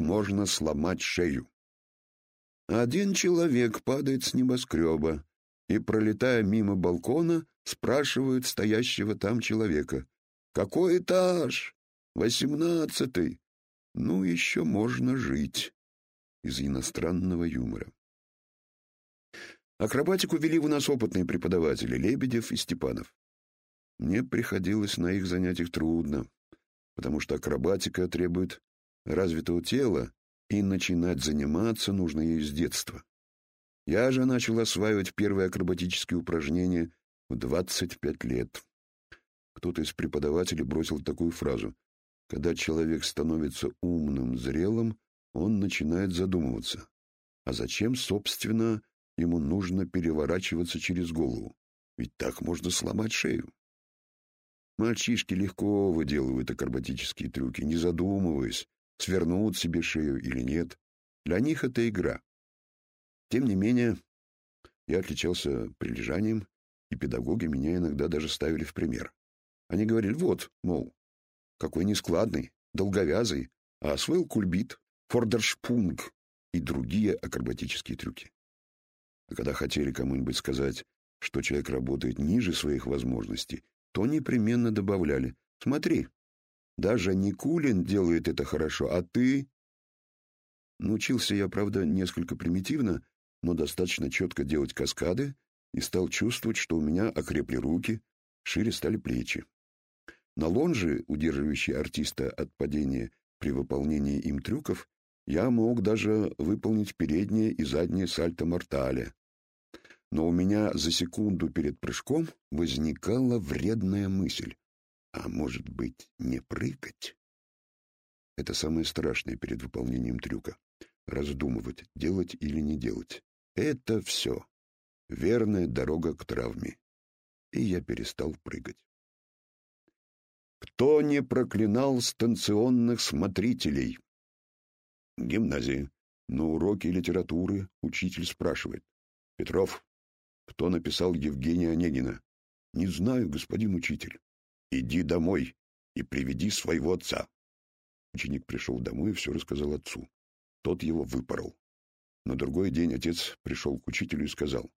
можно сломать шею. Один человек падает с небоскреба и, пролетая мимо балкона, спрашивает стоящего там человека. «Какой этаж?» «Восемнадцатый». «Ну, еще можно жить» из иностранного юмора. Акробатику вели у нас опытные преподаватели Лебедев и Степанов. Мне приходилось на их занятиях трудно, потому что акробатика требует развитого тела, и начинать заниматься нужно ей с детства. Я же начал осваивать первые акробатические упражнения в 25 лет. Кто-то из преподавателей бросил такую фразу. Когда человек становится умным, зрелым, он начинает задумываться. А зачем, собственно, ему нужно переворачиваться через голову? Ведь так можно сломать шею. Мальчишки легко выделывают акробатические трюки, не задумываясь, свернут себе шею или нет. Для них это игра. Тем не менее, я отличался прилежанием, и педагоги меня иногда даже ставили в пример. Они говорили, вот, мол, какой нескладный, долговязый, а освоил кульбит, фордершпунг и другие акробатические трюки. А когда хотели кому-нибудь сказать, что человек работает ниже своих возможностей, то непременно добавляли «Смотри, даже Никулин делает это хорошо, а ты...» Научился я, правда, несколько примитивно, но достаточно четко делать каскады и стал чувствовать, что у меня окрепли руки, шире стали плечи. На лонже, удерживающей артиста от падения при выполнении им трюков, я мог даже выполнить переднее и заднее сальто-мортале, но у меня за секунду перед прыжком возникала вредная мысль. А может быть, не прыгать? Это самое страшное перед выполнением трюка. Раздумывать, делать или не делать. Это все. Верная дорога к травме. И я перестал прыгать. Кто не проклинал станционных смотрителей? Гимназия. На уроке литературы учитель спрашивает. Петров, кто написал Евгения Онегина? Не знаю, господин учитель. Иди домой и приведи своего отца. Ученик пришел домой и все рассказал отцу. Тот его выпорол. На другой день отец пришел к учителю и сказал,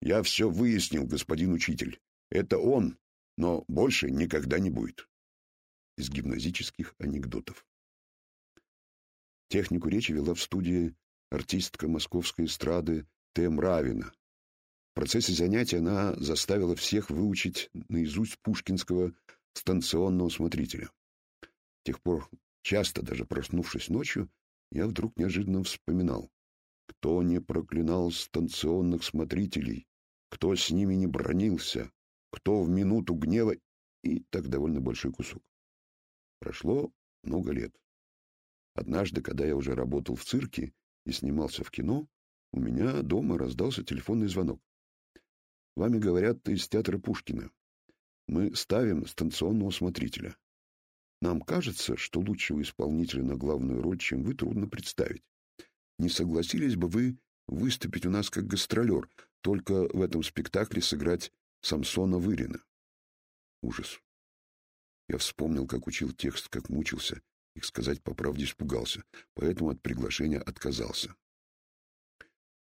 «Я все выяснил, господин учитель. Это он, но больше никогда не будет». Из гимназических анекдотов. Технику речи вела в студии артистка московской эстрады Т. Мравина, процессе занятия она заставила всех выучить наизусть пушкинского станционного смотрителя. С тех пор, часто даже проснувшись ночью, я вдруг неожиданно вспоминал, кто не проклинал станционных смотрителей, кто с ними не бронился, кто в минуту гнева, и так довольно большой кусок. Прошло много лет. Однажды, когда я уже работал в цирке и снимался в кино, у меня дома раздался телефонный звонок. Вами говорят из театра Пушкина. Мы ставим станционного смотрителя. Нам кажется, что лучшего исполнителя на главную роль, чем вы, трудно представить. Не согласились бы вы выступить у нас как гастролер, только в этом спектакле сыграть Самсона Вырина? Ужас. Я вспомнил, как учил текст, как мучился, и, сказать по правде, испугался, поэтому от приглашения отказался.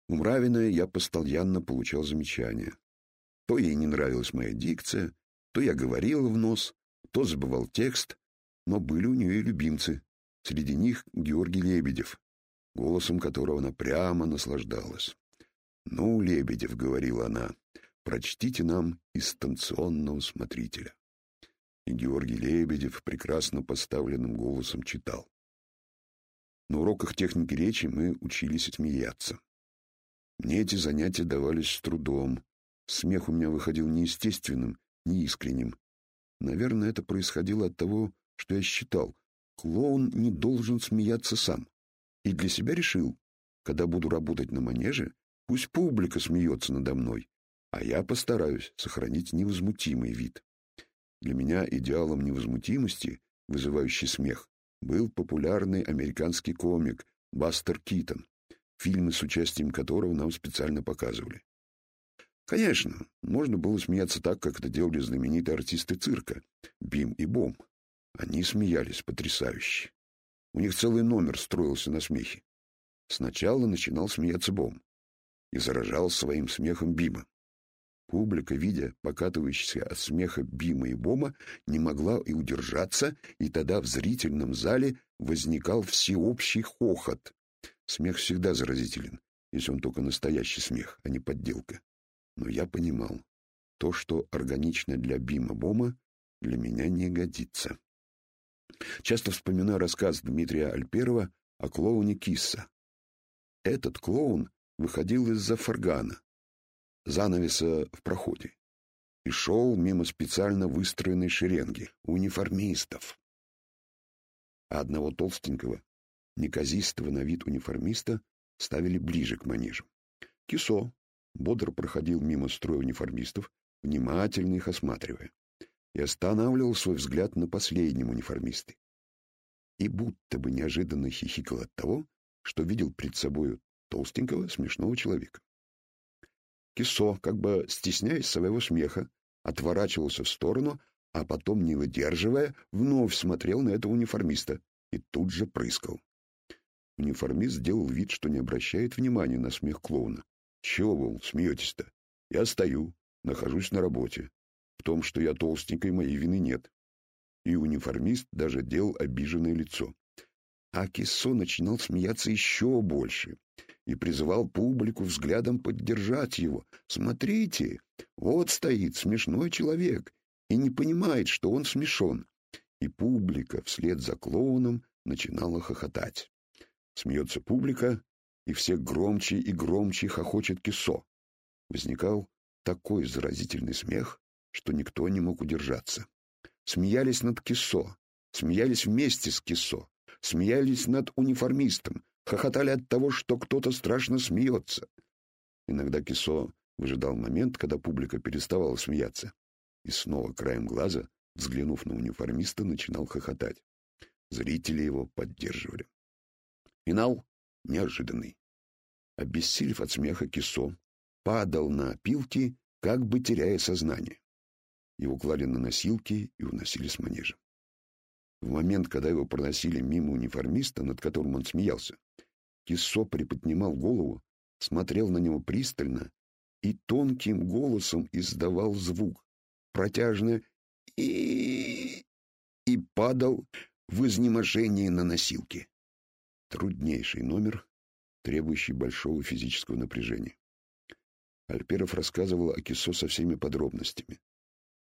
У Мравиной я постоянно получал замечания. То ей не нравилась моя дикция, то я говорил в нос, то забывал текст, но были у нее и любимцы. Среди них Георгий Лебедев, голосом которого она прямо наслаждалась. «Ну, Лебедев», — говорила она, — «прочтите нам из станционного смотрителя». И Георгий Лебедев прекрасно поставленным голосом читал. На уроках техники речи мы учились смеяться. Мне эти занятия давались с трудом, Смех у меня выходил неестественным, неискренним. Наверное, это происходило от того, что я считал, клоун не должен смеяться сам. И для себя решил, когда буду работать на манеже, пусть публика смеется надо мной, а я постараюсь сохранить невозмутимый вид. Для меня идеалом невозмутимости, вызывающий смех, был популярный американский комик Бастер Китон, фильмы с участием которого нам специально показывали. Конечно, можно было смеяться так, как это делали знаменитые артисты цирка Бим и Бом. Они смеялись потрясающе. У них целый номер строился на смехе. Сначала начинал смеяться Бом и заражал своим смехом Бима. Публика, видя покатывающийся от смеха Бима и Бома, не могла и удержаться, и тогда в зрительном зале возникал всеобщий хохот. Смех всегда заразителен, если он только настоящий смех, а не подделка. Но я понимал, то, что органично для Бима Бома, для меня не годится. Часто вспоминаю рассказ Дмитрия Альперова о клоуне Кисса. Этот клоун выходил из-за фаргана, занавеса в проходе, и шел мимо специально выстроенной шеренги униформистов. А одного толстенького, неказистого на вид униформиста ставили ближе к манежу. Кисо бодро проходил мимо строя униформистов, внимательно их осматривая, и останавливал свой взгляд на последнем униформисте. И будто бы неожиданно хихикал от того, что видел пред собою толстенького, смешного человека. Кисо, как бы стесняясь своего смеха, отворачивался в сторону, а потом, не выдерживая, вновь смотрел на этого униформиста и тут же прыскал. Униформист сделал вид, что не обращает внимания на смех клоуна. «Чего, мол, смеетесь-то? Я стою, нахожусь на работе. В том, что я толстенькой, моей вины нет». И униформист даже делал обиженное лицо. А Киссо начинал смеяться еще больше и призывал публику взглядом поддержать его. «Смотрите, вот стоит смешной человек и не понимает, что он смешон». И публика вслед за клоуном начинала хохотать. Смеется публика, и все громче и громче хохочет кисо. Возникал такой заразительный смех, что никто не мог удержаться. Смеялись над кисо, смеялись вместе с кисо, смеялись над униформистом, хохотали от того, что кто-то страшно смеется. Иногда кисо выжидал момент, когда публика переставала смеяться, и снова краем глаза, взглянув на униформиста, начинал хохотать. Зрители его поддерживали. Финал неожиданный. Обессилев от смеха, Кисо падал на опилки, как бы теряя сознание. Его клали на носилки и уносили с манежа. В момент, когда его проносили мимо униформиста, над которым он смеялся, Кисо приподнимал голову, смотрел на него пристально и тонким голосом издавал звук, протяжно и и падал в изнеможении на носилке. Труднейший номер, требующий большого физического напряжения. Альперов рассказывал о Кисо со всеми подробностями.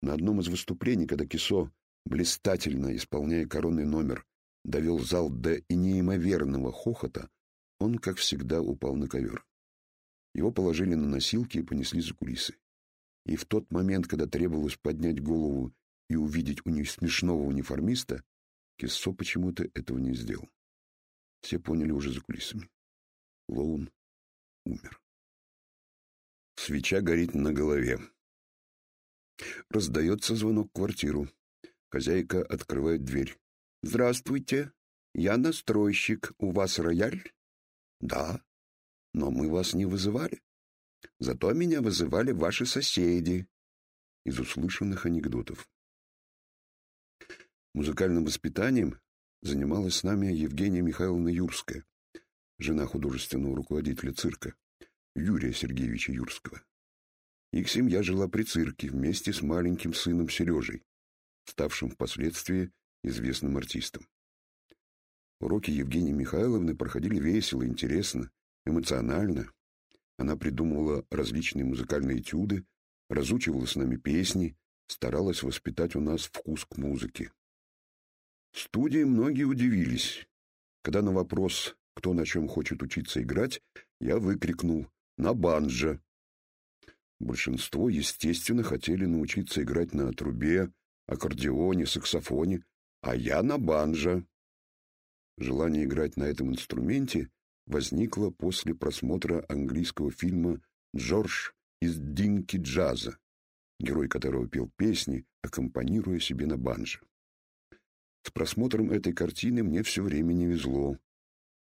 На одном из выступлений, когда Кисо, блистательно исполняя коронный номер, довел зал до неимоверного хохота, он, как всегда, упал на ковер. Его положили на носилки и понесли за кулисы. И в тот момент, когда требовалось поднять голову и увидеть у них смешного униформиста, Киссо почему-то этого не сделал. Все поняли уже за кулисами. Лоун умер. Свеча горит на голове. Раздается звонок в квартиру. Хозяйка открывает дверь. «Здравствуйте. Я настройщик. У вас рояль?» «Да. Но мы вас не вызывали. Зато меня вызывали ваши соседи». Из услышанных анекдотов. Музыкальным воспитанием занималась с нами Евгения Михайловна Юрская, жена художественного руководителя цирка Юрия Сергеевича Юрского. Их семья жила при цирке вместе с маленьким сыном Сережей, ставшим впоследствии известным артистом. Уроки Евгении Михайловны проходили весело, интересно, эмоционально. Она придумывала различные музыкальные этюды, разучивала с нами песни, старалась воспитать у нас вкус к музыке. В студии многие удивились, когда на вопрос, кто на чем хочет учиться играть, я выкрикнул «На банджо». Большинство, естественно, хотели научиться играть на трубе, аккордеоне, саксофоне, а я на банджо. Желание играть на этом инструменте возникло после просмотра английского фильма «Джордж из Динки Джаза», герой которого пел песни, аккомпанируя себе на банджо. С просмотром этой картины мне все время не везло.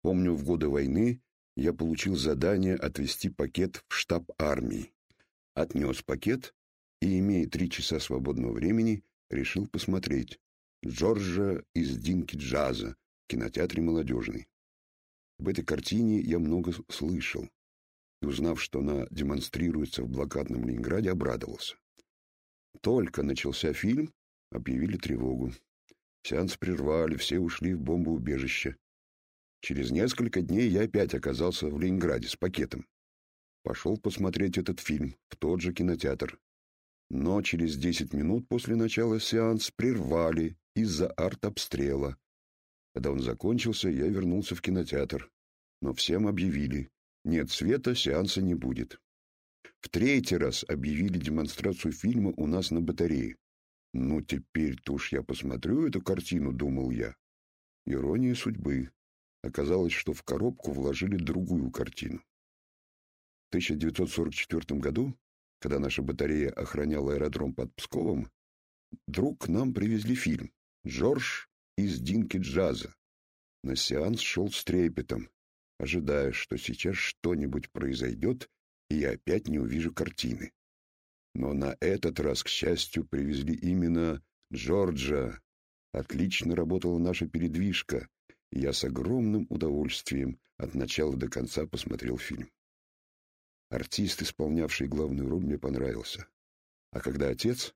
Помню, в годы войны я получил задание отвезти пакет в штаб армии. Отнес пакет и, имея три часа свободного времени, решил посмотреть Джорджа из Динки Джаза, кинотеатре «Молодежный». Об этой картине я много слышал, и, узнав, что она демонстрируется в блокадном Ленинграде, обрадовался. Только начался фильм, объявили тревогу. Сеанс прервали, все ушли в бомбоубежище. Через несколько дней я опять оказался в Ленинграде с пакетом. Пошел посмотреть этот фильм в тот же кинотеатр. Но через десять минут после начала сеанс прервали из-за артобстрела. Когда он закончился, я вернулся в кинотеатр. Но всем объявили, нет света, сеанса не будет. В третий раз объявили демонстрацию фильма у нас на батарее. Ну, теперь-то уж я посмотрю эту картину, думал я. Ирония судьбы. Оказалось, что в коробку вложили другую картину. В 1944 году, когда наша батарея охраняла аэродром под Псковом, друг нам привезли фильм «Джордж из Динки Джаза». На сеанс шел с трепетом, ожидая, что сейчас что-нибудь произойдет, и я опять не увижу картины. Но на этот раз, к счастью, привезли именно Джорджа. Отлично работала наша передвижка, я с огромным удовольствием от начала до конца посмотрел фильм. Артист, исполнявший главную роль, мне понравился. А когда отец,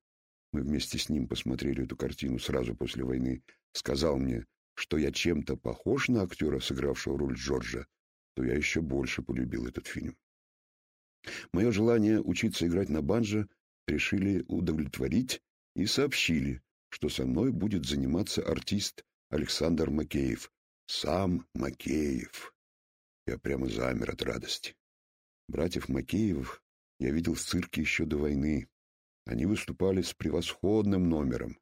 мы вместе с ним посмотрели эту картину сразу после войны, сказал мне, что я чем-то похож на актера, сыгравшего роль Джорджа, то я еще больше полюбил этот фильм. Мое желание учиться играть на банджо решили удовлетворить и сообщили, что со мной будет заниматься артист Александр Макеев. Сам Макеев. Я прямо замер от радости. Братьев Макеевых я видел в цирке еще до войны. Они выступали с превосходным номером.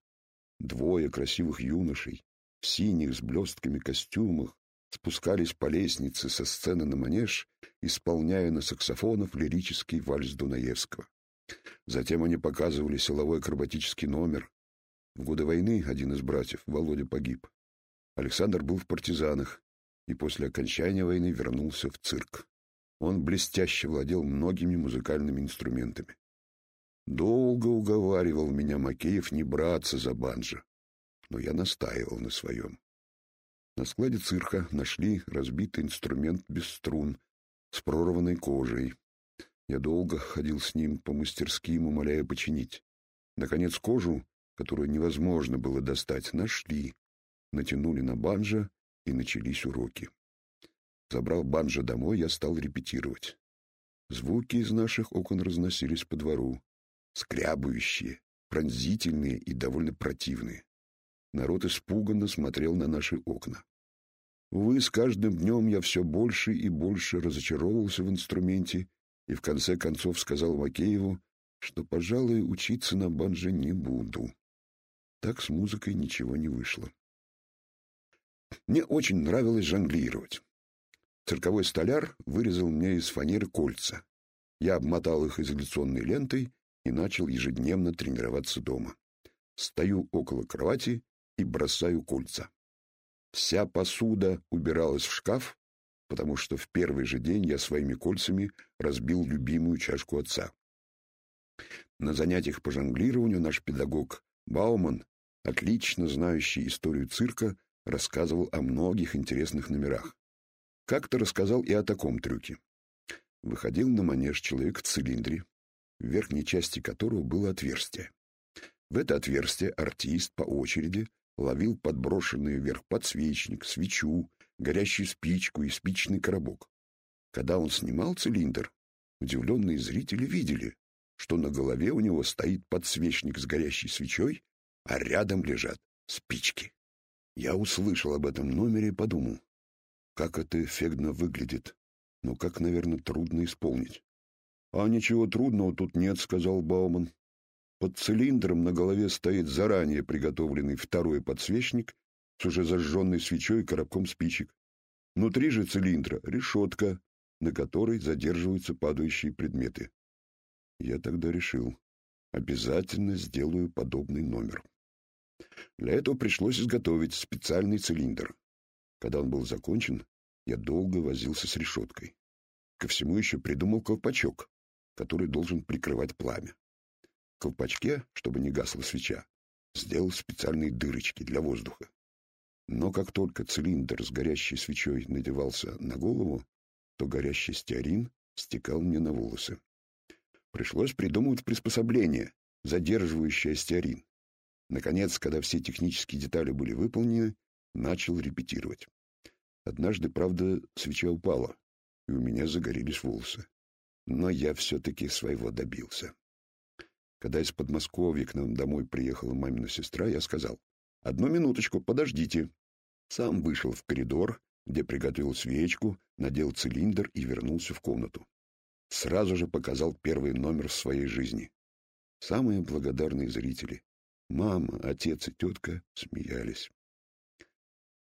Двое красивых юношей, в синих с блестками костюмах, спускались по лестнице со сцены на манеж, исполняя на саксофонах лирический вальс Дунаевского. Затем они показывали силовой акробатический номер. В годы войны один из братьев, Володя, погиб. Александр был в партизанах и после окончания войны вернулся в цирк. Он блестяще владел многими музыкальными инструментами. Долго уговаривал меня Макеев не браться за банджо, но я настаивал на своем. На складе цирка нашли разбитый инструмент без струн с прорванной кожей. Я долго ходил с ним по мастерским, умоляя починить. Наконец кожу, которую невозможно было достать, нашли, натянули на банджо, и начались уроки. Забрал банджо домой, я стал репетировать. Звуки из наших окон разносились по двору, скрябающие, пронзительные и довольно противные. Народ испуганно смотрел на наши окна. Увы, с каждым днем я все больше и больше разочаровывался в инструменте и в конце концов сказал Макееву, что, пожалуй, учиться на банже не буду. Так с музыкой ничего не вышло. Мне очень нравилось жонглировать. Цирковой столяр вырезал мне из фанеры кольца. Я обмотал их изоляционной лентой и начал ежедневно тренироваться дома. Стою около кровати и бросаю кольца. Вся посуда убиралась в шкаф, потому что в первый же день я своими кольцами разбил любимую чашку отца. На занятиях по жонглированию наш педагог Бауман, отлично знающий историю цирка, рассказывал о многих интересных номерах. Как-то рассказал и о таком трюке. Выходил на манеж человек в цилиндре, в верхней части которого было отверстие. В это отверстие артист по очереди ловил подброшенный вверх подсвечник, свечу, горящую спичку и спичный коробок. Когда он снимал цилиндр, удивленные зрители видели, что на голове у него стоит подсвечник с горящей свечой, а рядом лежат спички. Я услышал об этом номере и подумал, как это эффектно выглядит, но как, наверное, трудно исполнить. — А ничего трудного тут нет, — сказал Бауман. Под цилиндром на голове стоит заранее приготовленный второй подсвечник с уже зажженной свечой и коробком спичек. Внутри же цилиндра решетка, на которой задерживаются падающие предметы. Я тогда решил, обязательно сделаю подобный номер. Для этого пришлось изготовить специальный цилиндр. Когда он был закончен, я долго возился с решеткой. Ко всему еще придумал колпачок, который должен прикрывать пламя колпачке, чтобы не гасла свеча, сделал специальные дырочки для воздуха. Но как только цилиндр с горящей свечой надевался на голову, то горящий стеарин стекал мне на волосы. Пришлось придумывать приспособление, задерживающее стеарин. Наконец, когда все технические детали были выполнены, начал репетировать. Однажды, правда, свеча упала, и у меня загорелись волосы. Но я все-таки своего добился. Когда из Подмосковья к нам домой приехала мамина сестра, я сказал, «Одну минуточку, подождите». Сам вышел в коридор, где приготовил свечку, надел цилиндр и вернулся в комнату. Сразу же показал первый номер в своей жизни. Самые благодарные зрители — мама, отец и тетка — смеялись.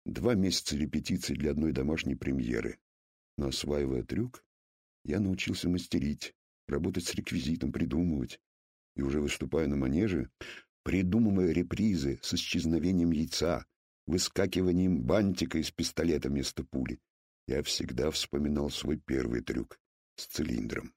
Два месяца репетиций для одной домашней премьеры. Но осваивая трюк, я научился мастерить, работать с реквизитом, придумывать. И уже выступая на манеже, придумывая репризы с исчезновением яйца, выскакиванием бантика из пистолета вместо пули, я всегда вспоминал свой первый трюк с цилиндром.